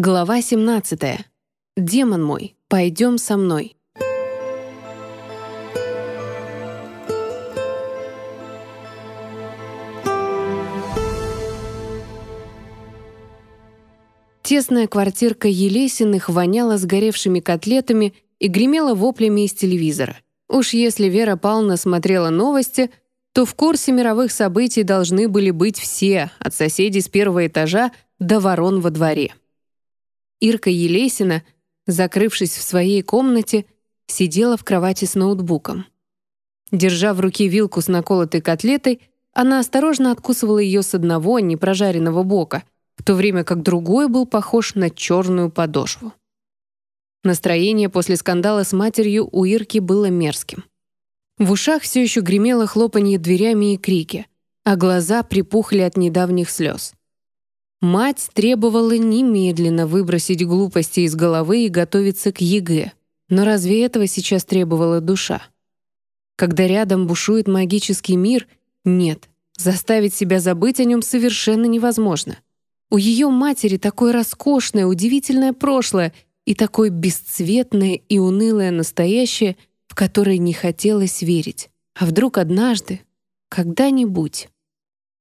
Глава 17. Демон мой, пойдем со мной. Тесная квартирка Елесиных воняла сгоревшими котлетами и гремела воплями из телевизора. Уж если Вера Павловна смотрела новости, то в курсе мировых событий должны были быть все, от соседей с первого этажа до ворон во дворе. Ирка Елесина, закрывшись в своей комнате, сидела в кровати с ноутбуком. Держа в руке вилку с наколотой котлетой, она осторожно откусывала ее с одного непрожаренного бока, в то время как другой был похож на черную подошву. Настроение после скандала с матерью у Ирки было мерзким. В ушах все еще гремело хлопанье дверями и крики, а глаза припухли от недавних слез. Мать требовала немедленно выбросить глупости из головы и готовиться к ЕГЭ. Но разве этого сейчас требовала душа? Когда рядом бушует магический мир, нет, заставить себя забыть о нем совершенно невозможно. У ее матери такое роскошное, удивительное прошлое и такое бесцветное и унылое настоящее, в которое не хотелось верить. А вдруг однажды, когда-нибудь...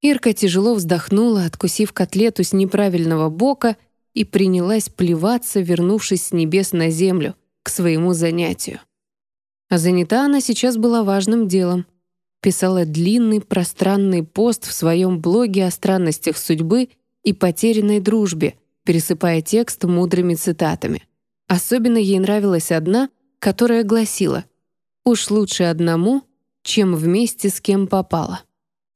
Ирка тяжело вздохнула, откусив котлету с неправильного бока и принялась плеваться, вернувшись с небес на землю, к своему занятию. А занята она сейчас была важным делом. Писала длинный пространный пост в своем блоге о странностях судьбы и потерянной дружбе, пересыпая текст мудрыми цитатами. Особенно ей нравилась одна, которая гласила «Уж лучше одному, чем вместе с кем попало».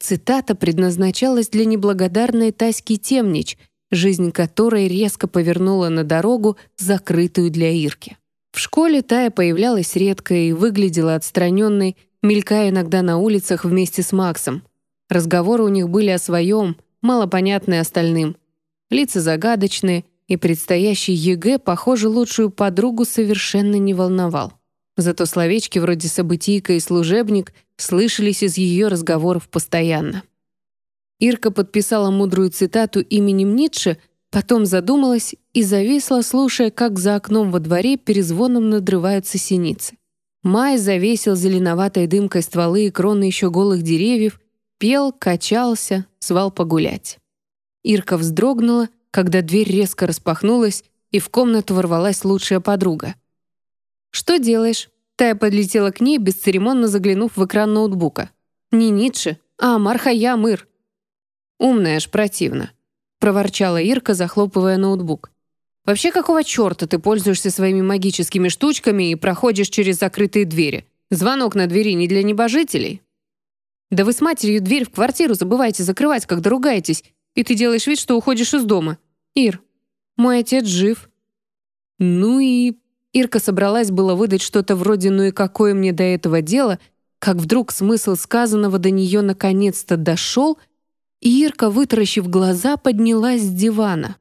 Цитата предназначалась для неблагодарной Таськи Темнич, жизнь которой резко повернула на дорогу, закрытую для Ирки. В школе Тая появлялась редко и выглядела отстраненной, мелькая иногда на улицах вместе с Максом. Разговоры у них были о своем, малопонятные остальным. Лица загадочные, и предстоящий ЕГЭ, похоже, лучшую подругу совершенно не волновал. Зато словечки вроде «событийка» и «служебник» слышались из ее разговоров постоянно. Ирка подписала мудрую цитату именем Ницше, потом задумалась и зависла, слушая, как за окном во дворе перезвоном надрываются синицы. Май завесил зеленоватой дымкой стволы и кроны еще голых деревьев, пел, качался, звал погулять. Ирка вздрогнула, когда дверь резко распахнулась, и в комнату ворвалась лучшая подруга. «Что делаешь?» Тая подлетела к ней, бесцеремонно заглянув в экран ноутбука. «Не Ницше, а Амар Хайям Ир». «Умная аж противно», — проворчала Ирка, захлопывая ноутбук. «Вообще, какого черта ты пользуешься своими магическими штучками и проходишь через закрытые двери? Звонок на двери не для небожителей?» «Да вы с матерью дверь в квартиру забываете закрывать, когда ругаетесь, и ты делаешь вид, что уходишь из дома. Ир, мой отец жив». «Ну и Ирка собралась было выдать что-то вроде «ну и какое мне до этого дело», как вдруг смысл сказанного до нее наконец-то дошел, и Ирка, вытаращив глаза, поднялась с дивана.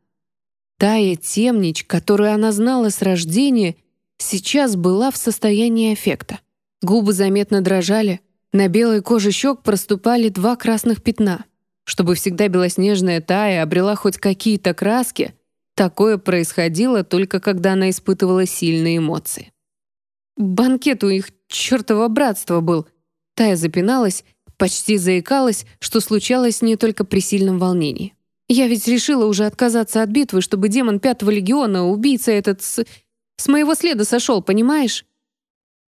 Тая Темнич, которую она знала с рождения, сейчас была в состоянии аффекта. Губы заметно дрожали, на белой коже щек проступали два красных пятна. Чтобы всегда белоснежная Тая обрела хоть какие-то краски — Такое происходило только когда она испытывала сильные эмоции. Банкет у их чертова братства был. Тая запиналась, почти заикалась, что случалось не только при сильном волнении. Я ведь решила уже отказаться от битвы, чтобы демон Пятого Легиона, убийца этот, с, с моего следа сошел, понимаешь?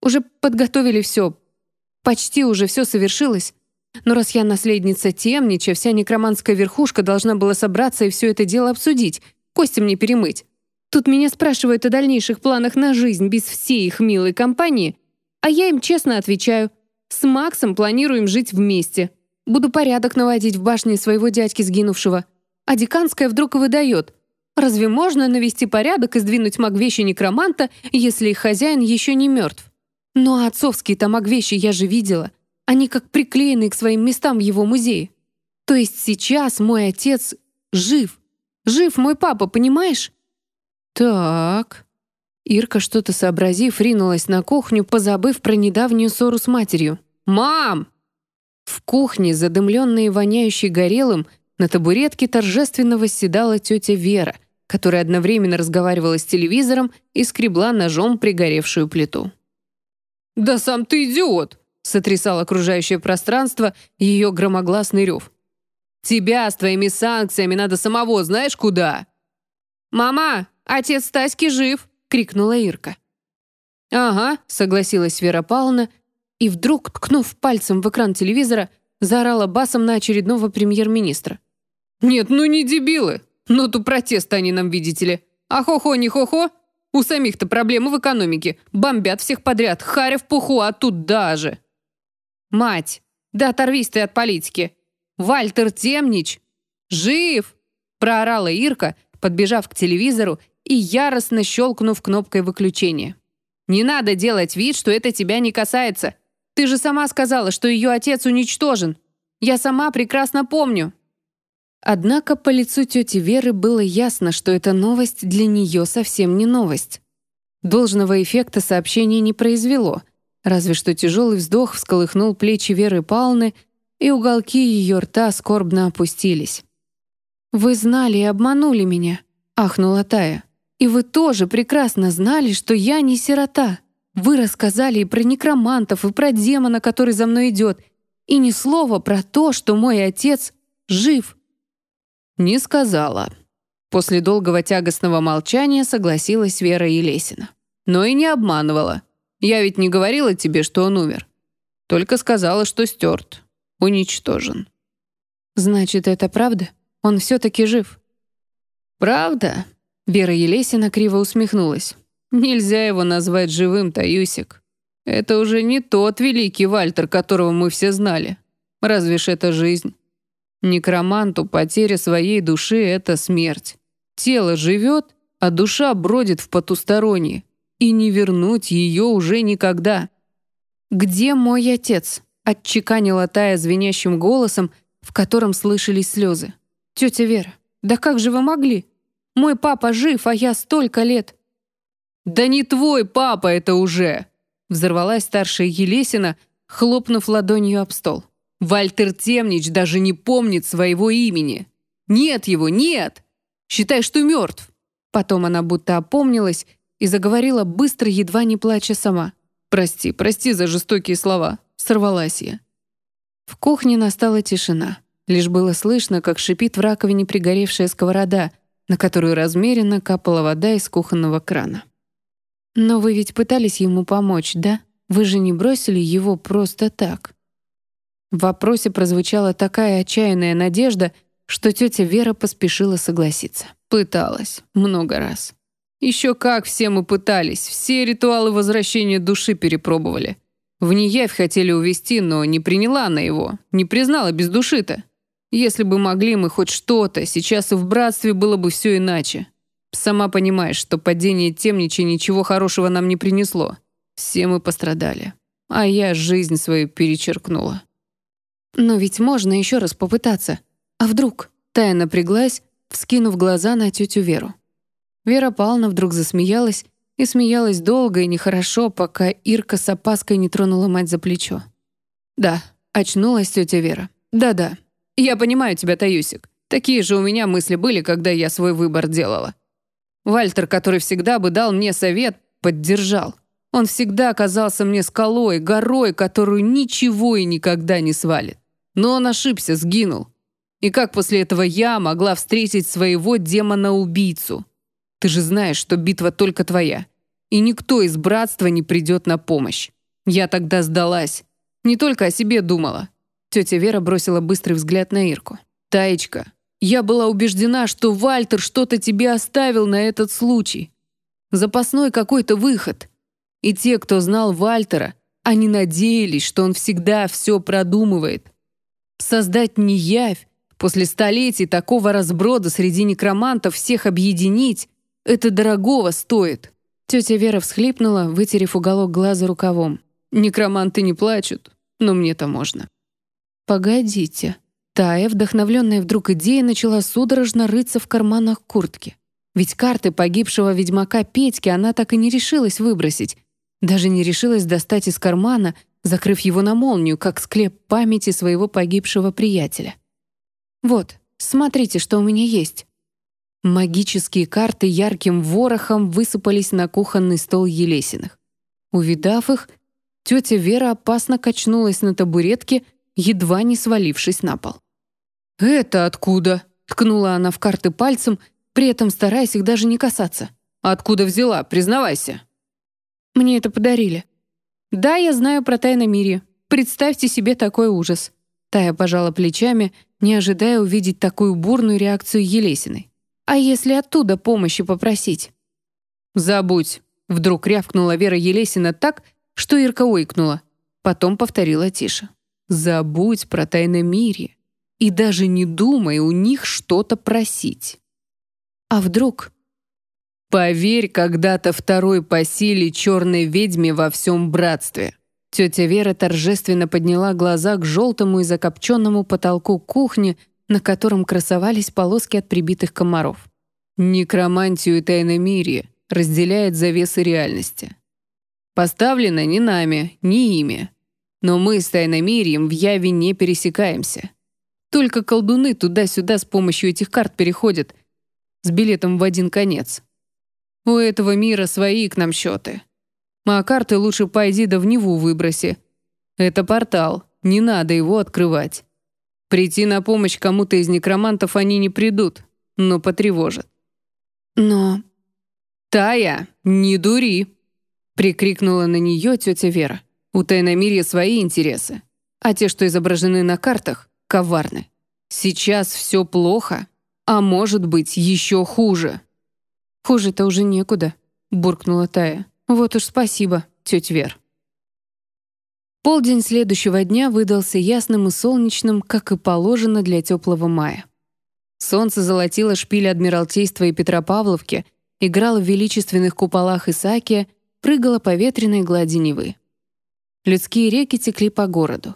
Уже подготовили все. Почти уже все совершилось. Но раз я наследница Темнича, вся некроманская верхушка должна была собраться и все это дело обсудить — Кости мне перемыть. Тут меня спрашивают о дальнейших планах на жизнь без всей их милой компании, а я им честно отвечаю. С Максом планируем жить вместе. Буду порядок наводить в башне своего дядьки сгинувшего. А деканская вдруг и выдает. Разве можно навести порядок и сдвинуть магвещи некроманта, если их хозяин еще не мертв? Ну а отцовские-то магвещи я же видела. Они как приклеены к своим местам в его музее. То есть сейчас мой отец жив. Жив мой папа, понимаешь?» «Так...» Ирка, что-то сообразив, ринулась на кухню, позабыв про недавнюю ссору с матерью. «Мам!» В кухне, задымленной и воняющей горелым, на табуретке торжественно восседала тетя Вера, которая одновременно разговаривала с телевизором и скребла ножом пригоревшую плиту. «Да сам ты идиот!» — сотрясал окружающее пространство ее громогласный рев. «Тебя с твоими санкциями надо самого знаешь куда?» «Мама, отец Таськи жив!» — крикнула Ирка. «Ага», — согласилась Вера Павловна, и вдруг, ткнув пальцем в экран телевизора, заорала басом на очередного премьер-министра. «Нет, ну не дебилы! Ну то протест они нам, видите ли. А хо-хо, не хо-хо? У самих-то проблемы в экономике. Бомбят всех подряд, харя в пуху, а тут даже...» «Мать, да оторвись ты от политики! Вальтер Темнич! Жив!» проорала Ирка, подбежав к телевизору и яростно щелкнув кнопкой выключения. «Не надо делать вид, что это тебя не касается. Ты же сама сказала, что ее отец уничтожен. Я сама прекрасно помню». Однако по лицу тети Веры было ясно, что эта новость для нее совсем не новость. Должного эффекта сообщение не произвело, разве что тяжелый вздох всколыхнул плечи Веры Павловны, и уголки ее рта скорбно опустились. «Вы знали и обманули меня», — ахнула Тая. «И вы тоже прекрасно знали, что я не сирота». Вы рассказали и про некромантов, и про демона, который за мной идет, и ни слова про то, что мой отец жив». «Не сказала». После долгого тягостного молчания согласилась Вера Елесина. «Но и не обманывала. Я ведь не говорила тебе, что он умер. Только сказала, что стерт, уничтожен». «Значит, это правда? Он все-таки жив?» «Правда?» Вера Елесина криво усмехнулась. Нельзя его назвать живым, Таюсик. Это уже не тот великий Вальтер, которого мы все знали. Разве ж это жизнь? Некроманту потеря своей души — это смерть. Тело живет, а душа бродит в потустороннее. И не вернуть ее уже никогда. «Где мой отец?» — отчеканила Тая звенящим голосом, в котором слышались слезы. «Тетя Вера, да как же вы могли? Мой папа жив, а я столько лет. «Да не твой папа это уже!» Взорвалась старшая Елесина, хлопнув ладонью об стол. «Вальтер Темнич даже не помнит своего имени. Нет его, нет! Считай, что мертв!» Потом она будто опомнилась и заговорила быстро, едва не плача сама. «Прости, прости за жестокие слова», — сорвалась я. В кухне настала тишина. Лишь было слышно, как шипит в раковине пригоревшая сковорода, на которую размеренно капала вода из кухонного крана. «Но вы ведь пытались ему помочь, да? Вы же не бросили его просто так». В вопросе прозвучала такая отчаянная надежда, что тетя Вера поспешила согласиться. Пыталась. Много раз. Еще как все мы пытались. Все ритуалы возвращения души перепробовали. В Неявь хотели увести, но не приняла она его. Не признала без души-то. Если бы могли мы хоть что-то, сейчас и в братстве было бы все иначе. Сама понимаешь, что падение темнича ничего хорошего нам не принесло. Все мы пострадали. А я жизнь свою перечеркнула. Но ведь можно еще раз попытаться. А вдруг? Тая напряглась, вскинув глаза на тетю Веру. Вера Павловна вдруг засмеялась и смеялась долго и нехорошо, пока Ирка с опаской не тронула мать за плечо. «Да», — очнулась тетя Вера. «Да-да, я понимаю тебя, Таюсик. Такие же у меня мысли были, когда я свой выбор делала. Вальтер, который всегда бы дал мне совет, поддержал. Он всегда оказался мне скалой, горой, которую ничего и никогда не свалит. Но он ошибся, сгинул. И как после этого я могла встретить своего демона-убийцу? Ты же знаешь, что битва только твоя. И никто из братства не придет на помощь. Я тогда сдалась. Не только о себе думала. Тетя Вера бросила быстрый взгляд на Ирку. «Таечка, я была убеждена, что Вальтер что-то тебе оставил на этот случай. Запасной какой-то выход. И те, кто знал Вальтера, они надеялись, что он всегда все продумывает. Создать неявь, после столетий такого разброда среди некромантов всех объединить, это дорогого стоит. Тетя Вера всхлипнула, вытерев уголок глаза рукавом. Некроманты не плачут, но мне-то можно. «Погодите», Тая, вдохновленная вдруг идеей, начала судорожно рыться в карманах куртки. Ведь карты погибшего ведьмака Петьки она так и не решилась выбросить. Даже не решилась достать из кармана, закрыв его на молнию, как склеп памяти своего погибшего приятеля. «Вот, смотрите, что у меня есть». Магические карты ярким ворохом высыпались на кухонный стол Елесиных. Увидав их, тетя Вера опасно качнулась на табуретке, едва не свалившись на пол. «Это откуда?» — ткнула она в карты пальцем, при этом стараясь их даже не касаться. «Откуда взяла? Признавайся». «Мне это подарили». «Да, я знаю про тайномирие. Представьте себе такой ужас». Тая пожала плечами, не ожидая увидеть такую бурную реакцию Елесиной. «А если оттуда помощи попросить?» «Забудь», — вдруг рявкнула Вера Елесина так, что Ирка ойкнула. Потом повторила тише. «Забудь про тайномирие и даже не думай у них что-то просить». «А вдруг?» «Поверь когда-то второй по силе черной ведьме во всем братстве». Тетя Вера торжественно подняла глаза к желтому и закопченному потолку кухни, на котором красовались полоски от прибитых комаров. Некромантию и тайномирие разделяет завесы реальности. Поставлено не нами, не ими. Но мы с тайномирием в яве не пересекаемся. Только колдуны туда-сюда с помощью этих карт переходят, с билетом в один конец. У этого мира свои к нам счеты. А карты лучше пойди да в Неву выброси. Это портал, не надо его открывать. Прийти на помощь кому-то из некромантов они не придут, но потревожат. Но... «Тая, не дури!» прикрикнула на нее тетя Вера. У тайномирья свои интересы, а те, что изображены на картах, коварны. Сейчас все плохо, а может быть еще хуже. «Хуже-то уже некуда», — буркнула Тая. «Вот уж спасибо, тетя Вер». Полдень следующего дня выдался ясным и солнечным, как и положено для теплого мая. Солнце золотило шпили Адмиралтейства и Петропавловки, играло в величественных куполах Исаакия, прыгало по ветреной глади Невы. Людские реки текли по городу.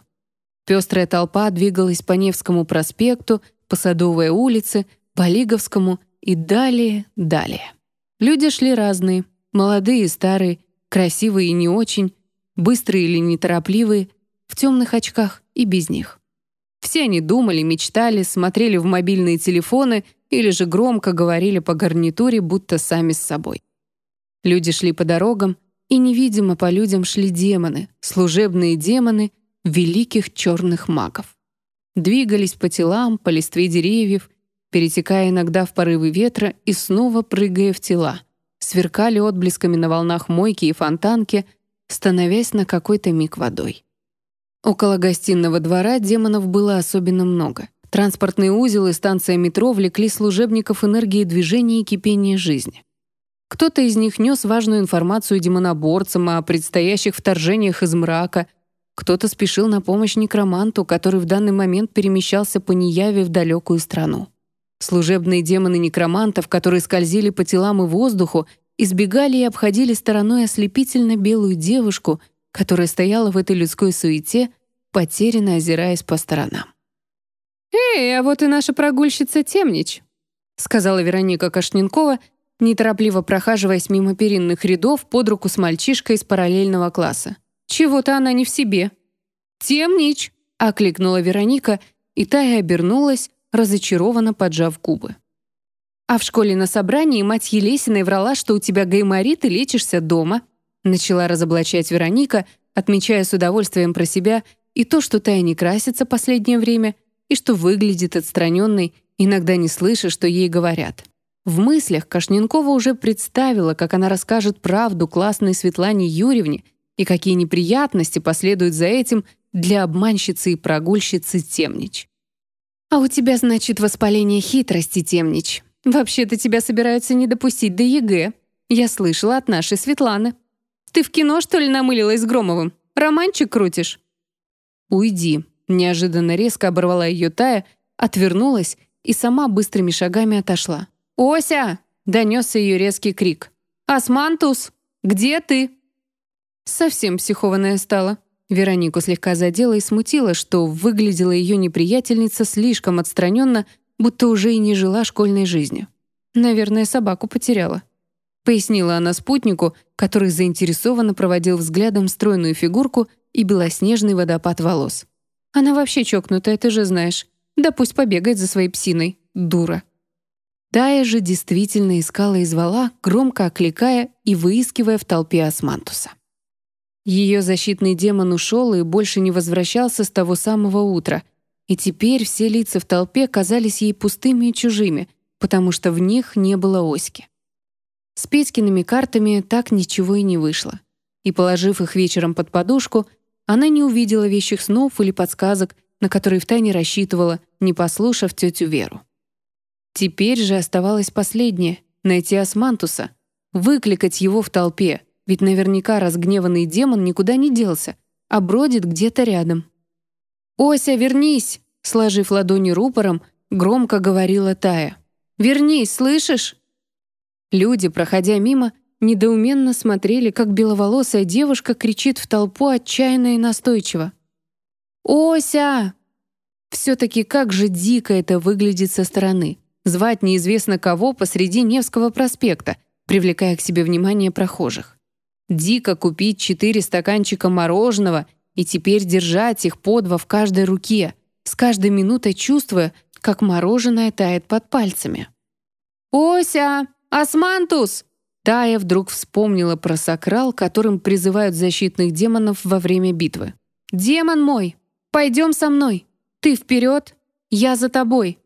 Пестрая толпа двигалась по Невскому проспекту, по Садовой улице, по Лиговскому и далее, далее. Люди шли разные, молодые и старые, красивые и не очень, быстрые или неторопливые, в темных очках и без них. Все они думали, мечтали, смотрели в мобильные телефоны или же громко говорили по гарнитуре, будто сами с собой. Люди шли по дорогам, и невидимо по людям шли демоны, служебные демоны великих черных магов. Двигались по телам, по листве деревьев, перетекая иногда в порывы ветра и снова прыгая в тела. Сверкали отблесками на волнах мойки и фонтанки, становясь на какой-то миг водой. Около гостиного двора демонов было особенно много. Транспортный узел и станция метро влекли служебников энергии движения и кипения жизни. Кто-то из них нес важную информацию демоноборцам о предстоящих вторжениях из мрака, кто-то спешил на помощь некроманту, который в данный момент перемещался по неяве в далекую страну. Служебные демоны некромантов, которые скользили по телам и воздуху, избегали и обходили стороной ослепительно белую девушку, которая стояла в этой людской суете, потерянно озираясь по сторонам. «Эй, а вот и наша прогульщица Темнич», сказала Вероника Кашненкова, неторопливо прохаживаясь мимо перинных рядов под руку с мальчишкой из параллельного класса. «Чего-то она не в себе». «Темнич!» — окликнула Вероника, и та и обернулась, разочарованно поджав губы. «А в школе на собрании мать Елесиной врала, что у тебя гайморит и лечишься дома», начала разоблачать Вероника, отмечая с удовольствием про себя и то, что Тая не красится последнее время, и что выглядит отстраненной, иногда не слыша, что ей говорят. В мыслях Кашненкова уже представила, как она расскажет правду классной Светлане Юрьевне и какие неприятности последуют за этим для обманщицы и прогульщицы Темнич. «А у тебя, значит, воспаление хитрости, Темнич. Вообще-то тебя собираются не допустить до ЕГЭ. Я слышала от нашей Светланы. Ты в кино, что ли, намылилась с Громовым? Романчик крутишь?» «Уйди», — неожиданно резко оборвала ее Тая, отвернулась и сама быстрыми шагами отошла. «Ося!» — донесся ее резкий крик. «Османтус! Где ты?» Совсем психованная стала. Веронику слегка задела и смутила, что выглядела ее неприятельница слишком отстраненно, будто уже и не жила школьной жизнью. Наверное, собаку потеряла. Пояснила она спутнику, который заинтересованно проводил взглядом стройную фигурку и белоснежный водопад волос. Она вообще чокнутая, ты же знаешь. Да пусть побегает за своей псиной, дура. Тая же действительно искала и звала, громко окликая и выискивая в толпе Османтуса. Ее защитный демон ушел и больше не возвращался с того самого утра, и теперь все лица в толпе казались ей пустыми и чужими, потому что в них не было оськи. С Петькиными картами так ничего и не вышло. И, положив их вечером под подушку, она не увидела вещих снов или подсказок, на которые втайне рассчитывала, не послушав тетю Веру. Теперь же оставалось последнее — найти Османтуса, выкликать его в толпе, ведь наверняка разгневанный демон никуда не делся, а бродит где-то рядом. «Ося, вернись!» — сложив ладони рупором, громко говорила Тая. «Вернись, слышишь?» Люди, проходя мимо, недоуменно смотрели, как беловолосая девушка кричит в толпу отчаянно и настойчиво. «Ося!» Все-таки как же дико это выглядит со стороны. Звать неизвестно кого посреди Невского проспекта, привлекая к себе внимание прохожих. Дико купить четыре стаканчика мороженого и теперь держать их по два в каждой руке, с каждой минутой чувствуя, как мороженое тает под пальцами. «Ося!» «Османтус!» Тая вдруг вспомнила про сакрал, которым призывают защитных демонов во время битвы. «Демон мой, пойдем со мной. Ты вперед, я за тобой».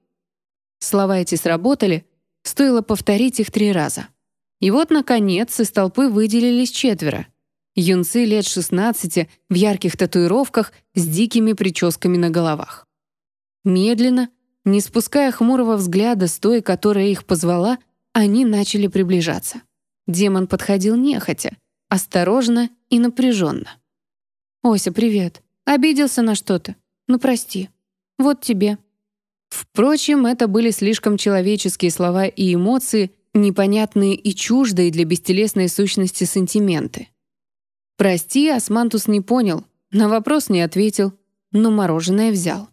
Слова эти сработали, стоило повторить их три раза. И вот, наконец, из толпы выделились четверо. Юнцы лет 16 в ярких татуировках с дикими прическами на головах. Медленно, не спуская хмурого взгляда с той, которая их позвала, они начали приближаться. Демон подходил нехотя, осторожно и напряженно. «Ося, привет. Обиделся на что-то? Ну, прости. Вот тебе». Впрочем, это были слишком человеческие слова и эмоции, непонятные и чуждые для бестелесной сущности сантименты. «Прости», Османтус не понял, на вопрос не ответил, но мороженое взял.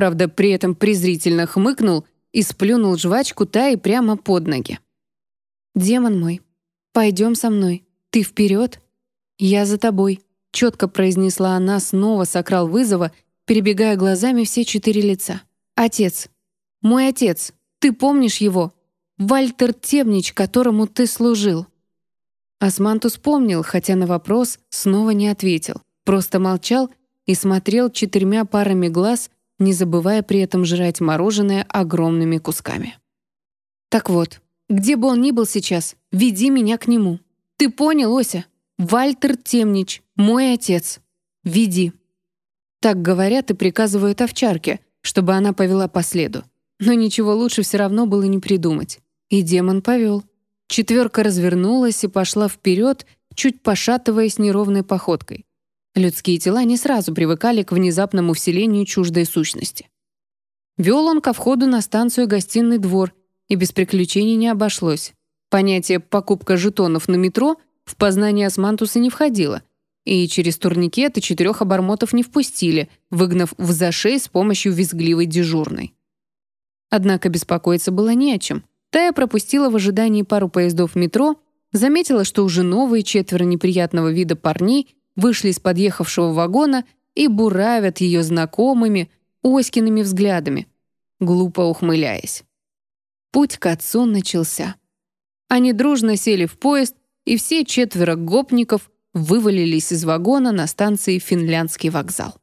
Правда, при этом презрительно хмыкнул и сплюнул жвачку Таи прямо под ноги. «Демон мой, пойдем со мной. Ты вперед, я за тобой», — четко произнесла она снова сокрал вызова, перебегая глазами все четыре лица. «Отец, мой отец, ты помнишь его? Вальтер Темнич, которому ты служил». Османтус помнил, хотя на вопрос снова не ответил, просто молчал и смотрел четырьмя парами глаз не забывая при этом жрать мороженое огромными кусками. «Так вот, где бы он ни был сейчас, веди меня к нему. Ты понял, Ося? Вальтер Темнич, мой отец. Веди». Так говорят и приказывают овчарке, чтобы она повела по следу. Но ничего лучше все равно было не придумать. И демон повел. Четверка развернулась и пошла вперед, чуть пошатываясь неровной походкой. Людские тела не сразу привыкали к внезапному вселению чуждой сущности. Вел он ко входу на станцию гостиный двор, и без приключений не обошлось. Понятие «покупка жетонов на метро» в познание Османтуса не входило, и через турникеты четырех обормотов не впустили, выгнав в зашей с помощью визгливой дежурной. Однако беспокоиться было не о чем. Тая пропустила в ожидании пару поездов метро, заметила, что уже новые четверо неприятного вида парней вышли из подъехавшего вагона и буравят ее знакомыми, Оськиными взглядами, глупо ухмыляясь. Путь к отцу начался. Они дружно сели в поезд, и все четверо гопников вывалились из вагона на станции «Финляндский вокзал».